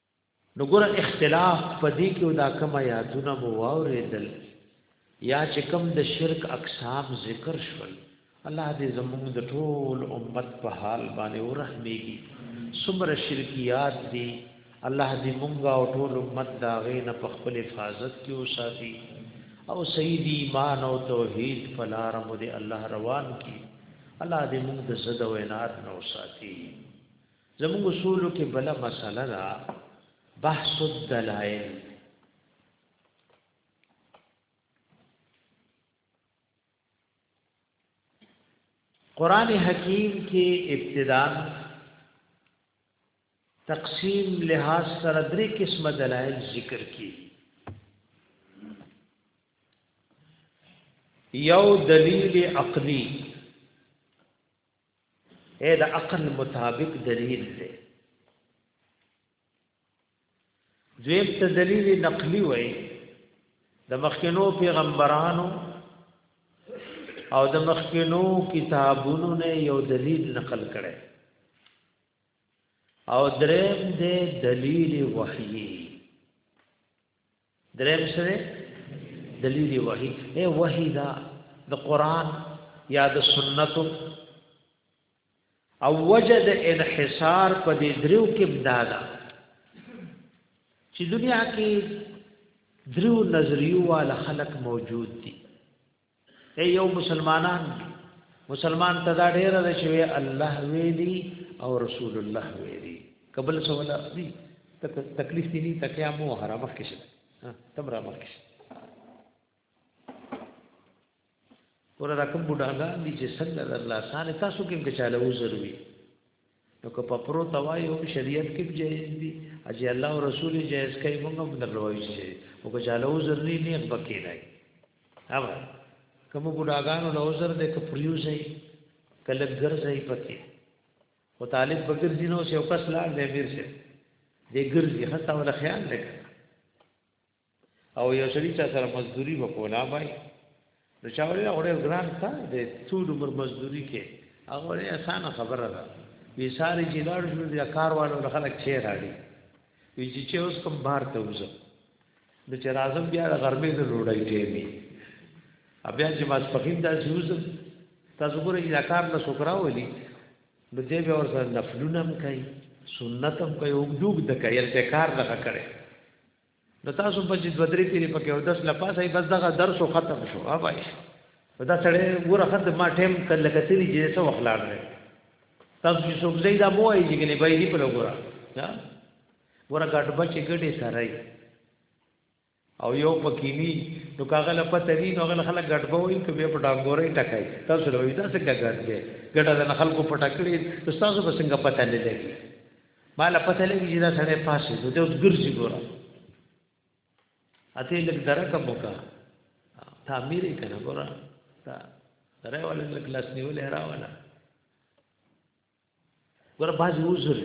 نو ګور اختلاف پدې کې او دا کوم آیاتونه مو واورېدل یا چې کوم د شرک اقسام ذکر شول الله دې زموږ د ټول امت په حال باندې ورحمېږي څومره شرکیات دي الله دې موږ او ټول امت دا غینه په خپل حفاظت کې وساتي او سید ایمان او توحید په لار مو دې الله روان کړي الله دې موږ د زده وینات نو ساتي زموږ اصولو کې بل مسله ده بحث الدلائل قران حکیم کې ابتدا تقسیم لحاظ سره درې قسم دلایل ذکر کی یو دلیل عقلی اې د عقل مطابق دلیل دی دویم ته دلیل نقلی وای د مخکینو پیغمبرانو او د مخکینو کتابونو نه یو دلیل نقل کړي او دریم دې دلیل وحیی دریم سره دلیل وحی اے وحی دا د قران یا د سنت او وجد انحصار په دې درو کې امدادا چې دنیا کې درو نظریو وال خلق موجود دي اے یو مسلمانان مسلمان ته دا ډیر ده چې الله ویلی او رسول الله ویلی قبل سوال دی تکلیف دی نه تکیا مو حرام کې شته تم را مخ کې ور رقم بډاګا دي چې صلی الله علیه وسلم تاسو کې کې چاله وزروي نو که په پرو توای هم شریعت کې جایز دي چې الله او رسول جایز کوي موږ هم دروي چې او که چاله عذر نه نیغ بکې نه او کوم ګډاګانو له عذر دې ک پریوزي کله ګرځي پکې او طالب بکر دینو سه او کس لار دې میر سه دې ګرځي حتی ول خیال لګ او یو سړي چا سره مزدوري به کولا بای نو چا ویل اوره ګران تا د ټول عمر مزدوري کې هغه له اسانه خبره ده وی ساری چې لاړ شو د کاروالو د خلک چیر راړي وی چې چې اوس کوم بار ته وځه د چې راځم بیا د غرمې د ډوډۍ ټیمي بیا چې ما سپخین دا زوزم تاسو ګورئ دا کار له شکر ولي نو دې به ور سره نفلونه هم کوي سنت هم کوي او دوګ د کوي الته کار نه کوي نو تاسو په چې دوه درې پیری پکې او داس لپاسه بس دغه درس ختم شو ها بای دا سړی ګوره خد ما ټیم کله کتلی چې څه وخت لاړ دی تاسو چې څوک زی دا مو وایي چې ګنې بای دی په لګورا ها ګوره ګډ بچ ګډې سره او یو پکینی نو کاغه لا پته دی نو غل خلک ګډ بوي ته به په ډاګورې ټکای تاسو له وی دا څنګه ګډ دی ګډه د خلکو پټکړي تاسو به څنګه پته نه لګي مال پته لګی چې دا سړی پاسې دوی اوس ګرځي ګوره اته لګ درکه موکا تعمیر یې کنه ګوره تا درې ولې لګ لاس نیولې راواله ګوره باز وزر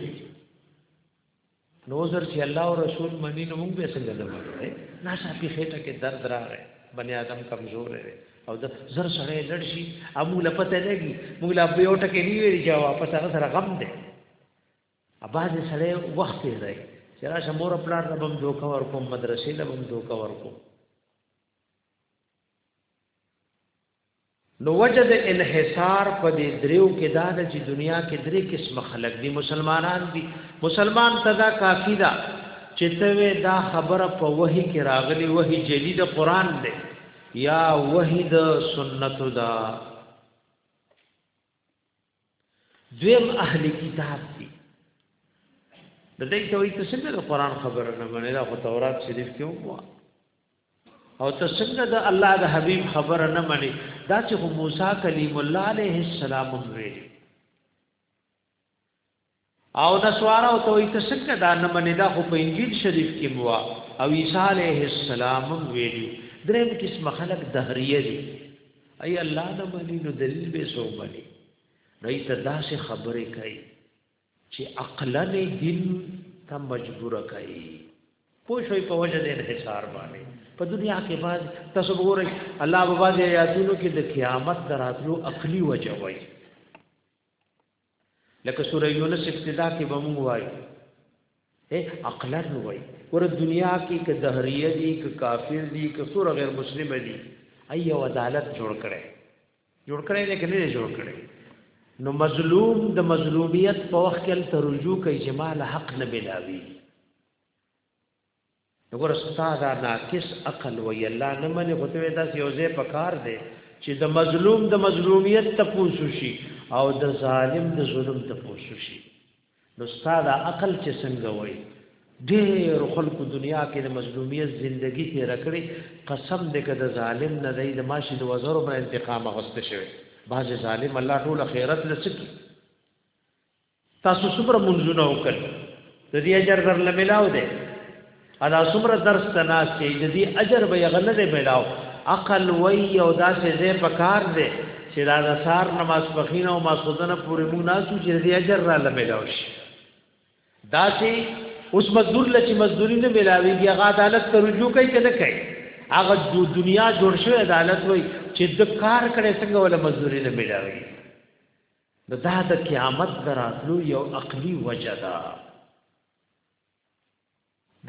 نو زر چې الله او رسول منی نو موږ به څنګه درمل نه شاپی خېټه کې درد راغی بنی آدم کمزور دی او د زر سره لړ شي امو لپته لګي موږ لا به یو ټکه نیوي چې واپس هغه سره غم دی اباځه سړی وخت یې راي چې راشه مور پلار لبم دوکا ورکوم مدرسې لبم دوکا ورکوم نو وجد انحصار په دې دریو کې دا د چې دنیا کې درې قسم خلک دي مسلمانان دي مسلمان تدا کافی ده چې ته دا خبره په وਹੀ کې راغلي وਹੀ جدید قران دی یا وحید سنت دا دویم اهل کتاب دی د دې ته وایي ته څنګه د قران خبره نه منې دا خو تورات شریف کې وو او ته څنګه د الله د حبیب خبره نه منې دا چې موسی کلیم الله علیه السلام ویل او نسوارا او توي ته څنګه دا نه منې دا خو په انجیل شریف کې مو او عیسی علیه السلام ویلي دریم قسم خلق دهریه دي ای الله نه مني نو دلیل به سو مني نو ایت داسې خبرې کوي چې عقل نه دین ته مجبور کوي پوه شوي په وجه د انحصار باندې په دنیا کې باز تاسو وګورئ الله بابا دې آیاتونو کې د قیامت دراتلو عقلی وجه وایي لکه سوره یونس ابتدا کې به مونږ وایو اے عقلا وای ور دنیا کې ک دهریه دي ک کافر دي ک سور غیر مسلم دي ایو عدالت جوړ کړي جوړ کړي نه کني جوړ کړي نو مظلوم د مظلومیت په وخت کې ترجو کوي چې مال حق نه بلاوي نو ګوره ستا دا ناقص عقل وی الله نه منې خو ته وې داسې یو ځای په کار دی چې د مظلوم د مظلومیت ته پوسو شي او د ظالم د ظلم ته پوسو شي نو ستا دا عقل چې څنګه وای ډېر خلکو دنیا کې د مظلومیت زندگی تیر کړې قسم دې که د ظالم نه دی د ماشي د وزرو پر انتقام غوسته شوی باز ظالم الله ټول خیرت لسکی تاسو څومره منځونه وکړ د دې اجر در لملاو دی ادا څومره درس تناس دی د دې اجر به غل نه ملاو عقل وی او داسې زې پکار دی چې دا د سار نماز پخینه او ماسودنه پورې مونږ ناسو چې دې اجر را لملاو شي داسې اوس مزدور لچ مزدوری نه ملاویږي هغه عدالت ته رجوع کوي کنه کوي هغه د دنیا جوړ شوی عدالت وای چې د کار کړي څنګه ولا مزدوری نه ملاویږي نو دا د قیامت دراتلو یو عقلی وجه ده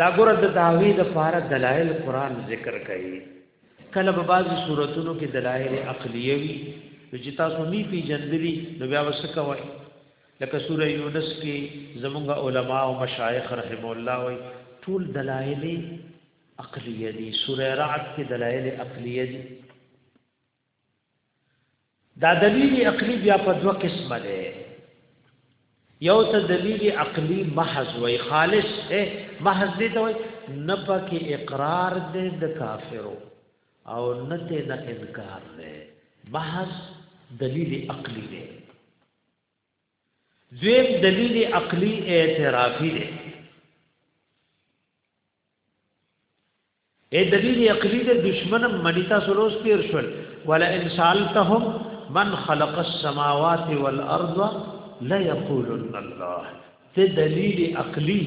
دا ګره د داوی د پاره دلایل قران ذکر کړي کله په بعضی صورتونو کې دلایل عقلیه وي چې تاسو می پی جندلی نو بیا وسکه وای لکه سوره یونس کې زمونږ علما او مشایخ رحم الله وای ټول دلایل عقلیه دي سوره رعد کې دلایل عقلیه دي دا دلیل عقلی بیا په دوه قسمه ده یو ته دلیل عقلی محض وای خالص ده محض دې ته وای نه پکې اقرار دې د کافرو او نه ته نه انکار ده محض دلیل عقلی ده دویم دلیل عقلی اعترافی دی اے دلیل عقلی دے دشمن منی تا سلوس تیر شول ولا ان سالتهم من خلق السماوات والارض لا يقولن الله ته دلیل عقلی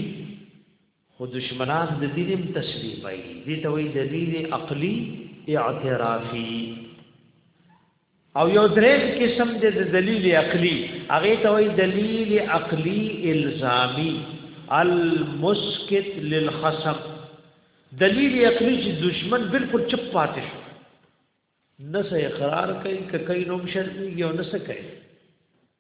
خو دشمنان د دین هم تسلیموي دي ته وایي دلیل عقلی اعترافی او یو دریم قسم د دلیل عقلی هغه ته وایي دلیل عقلی الزامی المسکت للخصم دلیل عقلی چې دشمن بالکل چپ پاتې شو نس اقرار کوي که کوي نوم شرمېږي او نس کوي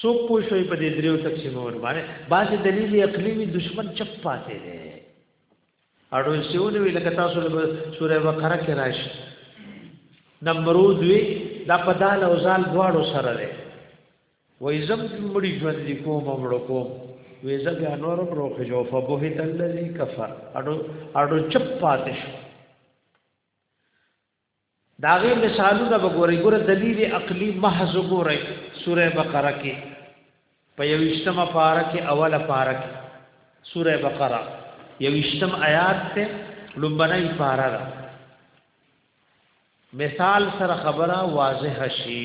څوک پوه شوی په دې دریو تقسیمونو باندې بعضې دلیل عقلي وي دشمن چپ پاتې دی اړو سیونه وی لکه تاسو له سوره بقره کې راشي نمرود وی دا په دال او زال دواړو سره دی وای زم مړي ژوند دي کوم مړو کوم وې زګه انور بروخ جو فبهت الذي كفر اډو اډو چپ پاتش دا غي مثالونه وګورئ ګوره دلیل عقلی محض وګورئ سوره بقره کې په یوشتمه پارا کې اوله پارا کې سوره بقره یوشتم آیات ته لومبنای پارا ده مثال سره خبره واضح شي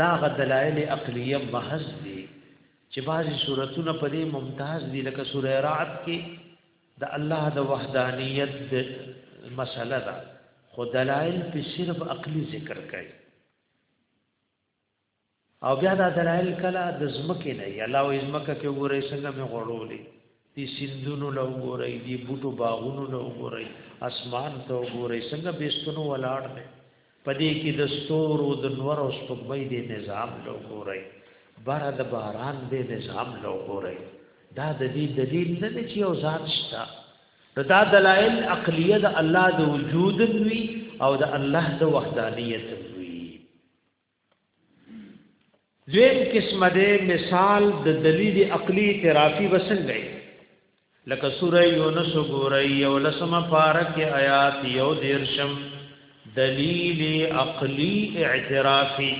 دا غ دلائل عقلیه محض دي چې بعضی صورتونه په دې ممتاز دي لکه سوره رعد کې د الله د وحدانیت د مسله ده خو دلائل په صرف عقلی ذکر کوي او بیا دا دلائل کله د زمکه نه یا الله او زمکه کې وګورئ څنګه مې غړولې دی سندونو له وګورئ دی بوټو باغونو له وګورئ اسمان ته وګورئ څنګه بیستونو ولاړ دی پدې کې د ستورو د نور او سپوږمۍ د نظام له وګورئ بار د باران د نظام له وګورئ دا د دې دلیل نه دی چې او ذات شته دا دلائل عقلیه د الله د وجود وی او د الله د وحدانیت وی دویم قسم ده مثال د دلیل عقلی اعترافی وسنګي لکه سوره یونس ګورای یو لسمه پارک آیات یو دیرشم دلیل عقلی اعترافی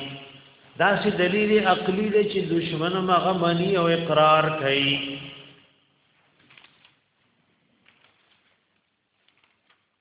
دا سي دلیل عقلی دی چې دشمن مغه منی او اقرار کوي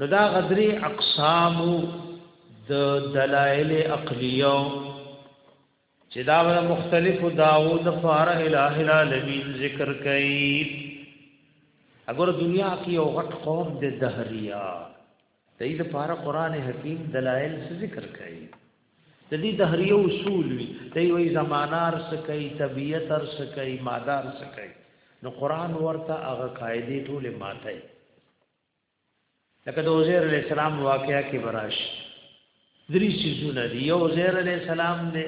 نو دا غدری اقسام د دلائل عقلیو چې دا ور مختلفو داو د فار الہ العالمین ذکر کړي اگر دنیا کې یو غټ قوم د دهریا د دې لپاره قران حکیم دلائل ذکر کړي د دې دهریو اصول وي د وی زمانار سکي طبيعت ار سکي مادار سکي نو قران ورته هغه قاعده ټوله ماته لکه د عزیر علی السلام واقعیا کې براش درې سيزونه دي یو عزیر علی السلام دی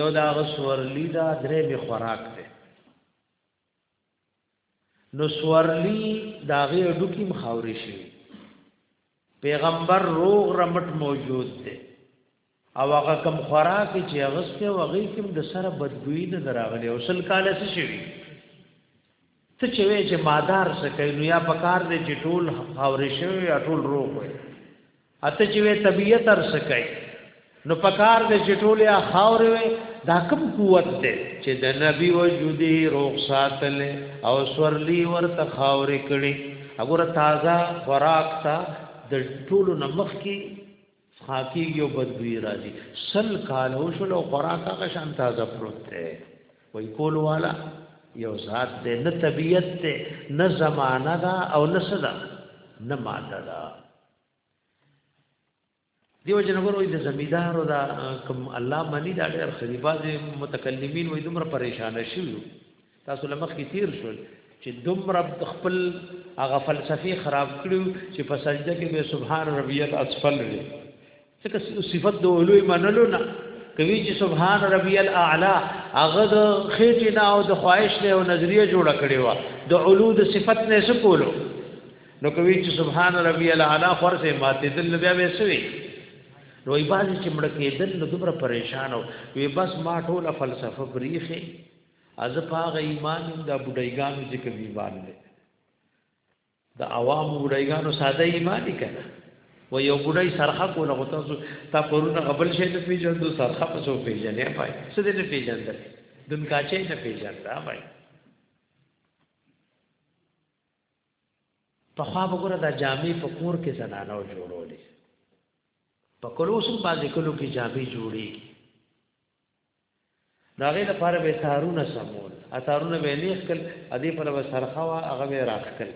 یو دا غسور لیدا درې می خوراک دی نو سورلی دا غي ډوکی مخاوري شي پیغمبر روغ رمټ موجود دی او هغه کم خوراک چې اغسته او هغه کوم د سره بدبوئی نه دراغلی او سل کال څه شي ته چې وې چې مادار څه کوي نو یا پکار دې چې ټول خاورې شوی یا ټول روغ وي اته چې وې طبيعت ار څه کوي نو پکار دې چې ټول یا خاورې وي دا کوم قوت دې چې د نبی وجودي روغ ساتل او سورلی ورته خاورې کړي وګوره تازه خوراک تا د ټولو نمخ کې څښاکېږي او بدبوی راځي سل کال وشول او خوراک هغه شان تازه پروت دی وای کول والا یو ذات دی نه طبیعت دی نه زمانہ دا او نه صدا نه ماده دا دیو جنګور وای د زمیدار او دا کوم الله منی دا ډېر خلیباز متکلمین وای دومره پریشان شي تاسو له مخکې تیر شول چې دومره خپل هغه فلسفي خراب کړو چې په سجده کې به سبحان ربی الاسفل وي څکه صفت د علوی منلو نه کوي چې سبحان ربی الاعلى هغه د خېټې نه او د خواهش نه او نظریه جوړه کړې و د علو د صفت نه سکولو نو کوي چې سبحان ربی الاعلى فرسه ماته دل بیا به سوي نو ایباز چې مړ کېدل نو دومره پریشان او وي بس ما ټوله فلسفه بریخه از په هغه ایمان یم دا بډایګانو چې کوم ایمان دی د عوام بډایګانو ساده ایمان دی کنه و یو بډای سرخه کوله غو تاسو تا پرونه قبل شي ته پیژندو سرخه په سو پیژنې پای څه دې نه پیژندل دن کاچې نه پیژندا پای په خوا وګوره دا جامې په کور کې زنانو جوړولې په کلوسو باندې کلو کې جامې جوړېږي دا غي د پاره به تارونه سمول اتارونه به نه خپل ادي پر به سرخوا هغه به راخل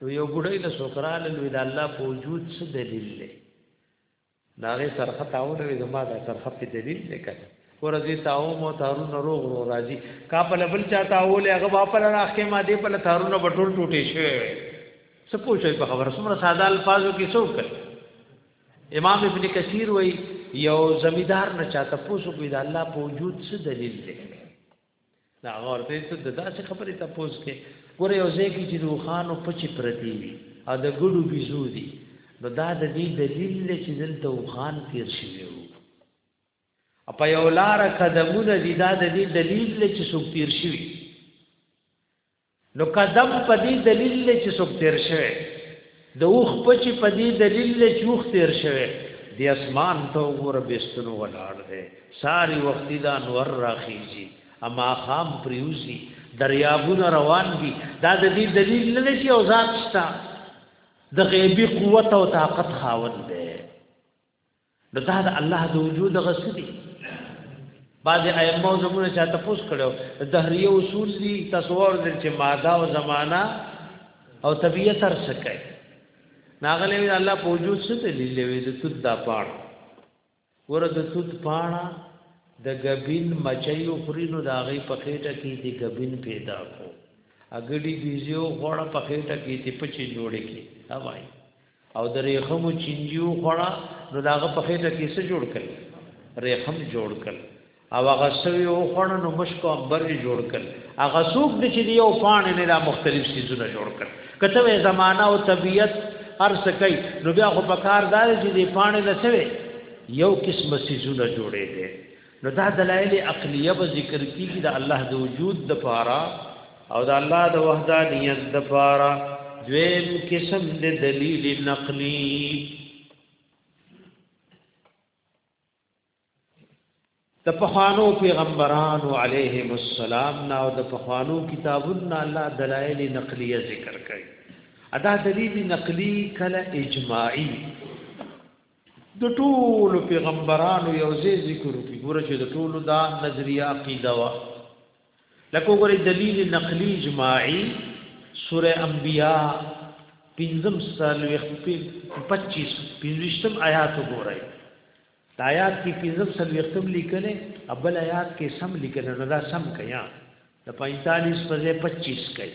نو یو ګډی له سوکرال نو د الله په وجود څه دلیل لري دا غي سرخه تاونه وي زما دا سرخه په دلیل نه کړ ورځي تاو مو تارونه روغ رو راځي کا په لبل چا تاول هغه واپل راخه ما دې په تارونه بټول ټوټې شوی څه پوښي په خبره سمره ساده الفاظو کې څوک امام ابن کثیر وای یو زمیدار نه چاته پوسو کوي دا الله په وجود څه دلیل دی دا ورته ته د داسې خبرې ته پوس کې ګوره یو ځای کې چې روخانو پچې پرتی وي او د ګډو بيزو دي نو دا د دې دلیل دی چې دلته وخان تیر شوی وو اپا یو لار قدمونه دي دا د دې دلیل دی چې څوک تیر شوی نو قدم په دې دلیل دی چې څوک تیر شوی د اوخ په چې په دې دلیل دی چې اوخ تیر شوی د اسمان ته وګوره بستنو ولاړ دی ساری وختي دا نور راخیږي اما خام پریوزی دریابونه روان دي دا د دې دلیل نه دی چې او ذات شته د غیبی قوت او طاقت خاوند دی نو دا د الله د وجود غسدي بعض ائمه زمونه چا تفوس کړو دهریه اصول دي تاسو ورته چې ماده او زمانہ او طبيعت تر سکه ناغله وی الله په وجود څه دلیل وی د تود دا پاړ ور د تود پاړه د غبین مچیو خورینو دا غي په خېټه کې دي غبین پیدا کو اګړي بيزيو غوړه په خېټه کې دي پچې جوړې کې اوای او د ریخمو چنجیو خوړه نو داغه په خېټه کې څه جوړ کړي ریخم جوړ کړي او هغه سوي او خوړه نو مشکو انبر جوړ کړي هغه سوق د چې یو پانه نه لا مختلف سيزونه جوړ کړي کته وې زمانہ او طبيعت هر څه کوي نو بیا خو په کار دار چې دې پانه نه سوي یو قسم سيزونه جوړې دي نو دا دلائل عقلیه به ذکر کیږي د الله د وجود د پاره او د الله د وحدانیت د پاره دویم قسم د دلیل نقلی د پخوانو پیغمبرانو علیهم السلام نا او د پخوانو کتابونو الله دلایل نقلیه ذکر کړي ادا دلیل نقلی کله اجماعی د ټولو پیغمبرانو یو ځای ذکر وکړي ګوره چې د ټولو دا نظریه عقیده وا لکه ګوره دلیل نقلی اجماعي سوره انبیاء پنځم سال وخت 25 پنځم آیات وګورئ دا آیات کې پنځم سال وختم لیکلې ابل آیات کې سم لیکل نه دا سم کیا د 45 په ځای 25 کړي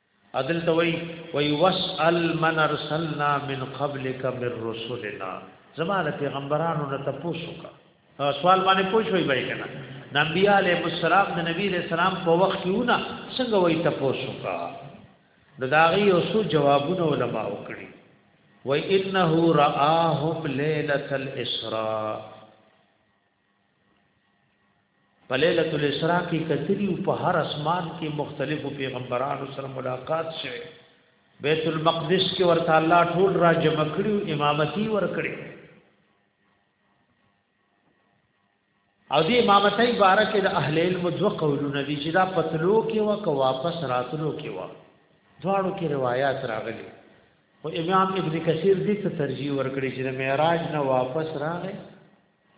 ادلته وی وی وسال من ارسلنا من قبلک من رسولنا زما د پیغمبرانو نه تاسو کا سوال باندې پوښوي به کنه نبی علی السلام د نبی علی السلام په وخت کې ونه څنګه وای تاسو کا د داغي او سو جوابونه علما وکړي و انه راهم ليله الاسراء په ليله الاسراء کې کتلی او په هر اسمان کې مختلفو پیغمبرانو سره ملاقات شوه بیت المقدس کې ورته الله ټول را جمع کړو امامتي ور کړې او دې امامتي بارک د اهل علم دو قولونه دي چې دا پتلو کې وا کو واپس راتلو کې وا دواړو کې روایت راغلي او امام ابن کثیر دې ته ترجیح ور کړې چې د معراج نه واپس راغی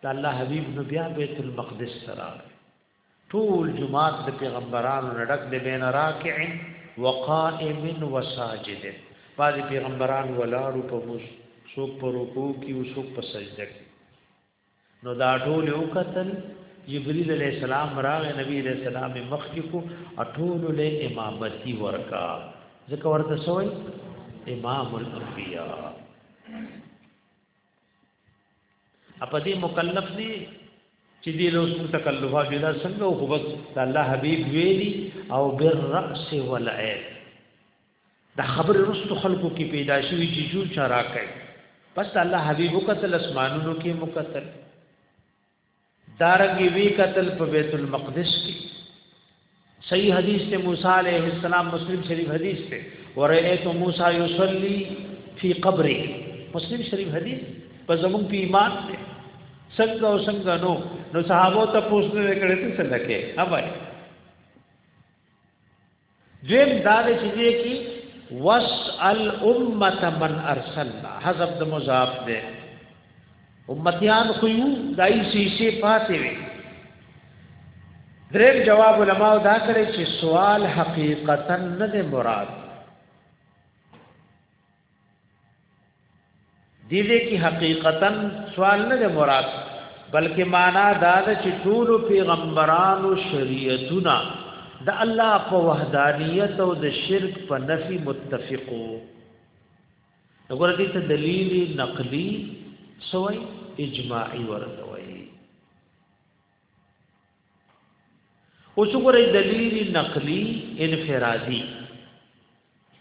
د الله حبیب نو بیا بیت المقدس سره ټول جمعات د پیغمبرانو نډک د بین راکع وقائم وساجد بعض پیغمبران ولاړو په موس څوک په رکوع کې او څوک په سجده کې نو دا ټول یو قتل جبريل عليه السلام راغ نبی عليه السلام مخ کې کو اټول له امامتي ورکا ځکه ورته سوې امام الانبیاء اپا دی مکلف دی چې دی له څو تکلفات جدا څنګه او خبرت د الله حبيب ویلي او بالراس والعين دا خبر رست خلقو کې پیدا شوی چې جو چرا کوي پس الله حبيب وکتل اسمانونو کې مکتل دارنګي وی قتل په بیت المقدس کې صحیح حدیث ته موسی علیہ السلام مسلم شریف حدیث ته ورئیت موسی یصلی فی قبره مسلم شریف حدیث په زمون په ایمان ته څنګه او څنګه نو نو صحابه ته پوښتنه کړې ته څه لکه اوبای دیم دا د چې دی کی واسال امه من ارسلنا حذف د مضاف ده امتیان خو یو دای سی سی پاتې وي دریم جواب علماء دا کړی چې سوال حقیقتا نه دی مراد دې دې کې حقیقتا سوال نه دی مراد بلکې معنا دا ده چې ټول پیغمبرانو شریعتونه د الله په وحدانیت او د شرک په نفي متفقو وګورئ ته دلیل نقلی سوی اجماعی ورته اوس وګورئ دلیل نقلی انفرادی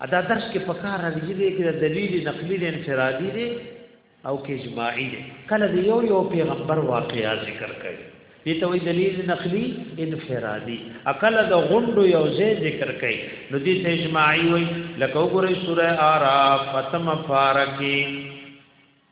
ادا درس کې پکار راځي دی کې دلیل نقلی دی انفرادی دی او کې اجماعی دی کله دی یو یو پیغمبر واقعیا ذکر کوي دې ته وی دلیل نقلی انفرادی عقل د غوندو یو ځای ذکر کوي نو دې ته اجماعی وی لکه وګورئ سوره اعراف ختم فارکی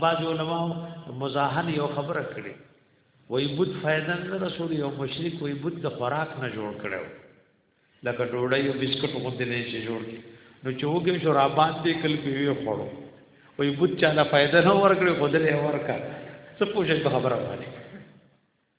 بعض علماء مزاحن یو خبره کړي وای بوت فائدہ نه رسول یو مشرک وای بوت د خوراک نه جوړ کړو لکه ډوډۍ او بسکټ غوندې نه شي جوړ کی نو چې وګم شو را باندې کل په وی خورو وای بوت چا نه فائدہ نه ورکړي خود له ورکا څه پوښتنه خبره وایي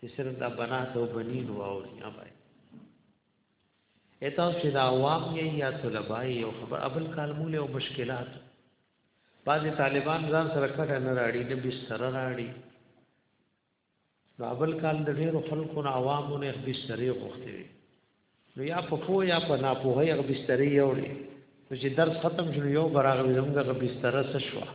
چې صرف دا بنات او بنین واوري یا بای اته چې دا عوام یې یا طلبه یې او خبر ابل کالمول او مشکلات بعض طالبان ځان سره کټه نه راړي نه بستر راړي نو ابل کال د ډېرو خلکو نه عوامو نه بسترې غوښتي نو یا په پو یا په ناپوهه یې بسترې یوړي نو چې درس ختم شنو یو براغه زموږه بستر سره شوه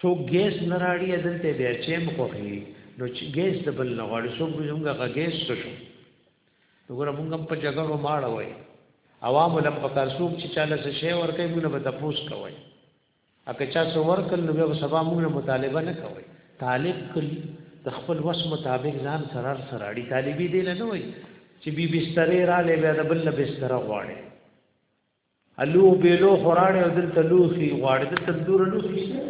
څوک ګیس نه راړي دلته بیا چیم خوخي نو ګیس د بل نه غواړي څوک زمونږه غږیس څه شو وګوره مونږ هم په جګړو ماړه وای عوام لم په کار څوک چې چاله څه شی ورکې مونږ به تپوس کوي اګه چا څو ورکل نو به سبا مونږ مطالبه نه کوي طالب کلی د خپل وس مطابق ځان سره سره اړي طالبي دی نه وای چې بي بسترې را لې بیا د بل بستر غواړي الو بیلو خوراړې او دلته لوخي غواړي د تندور لوخي شته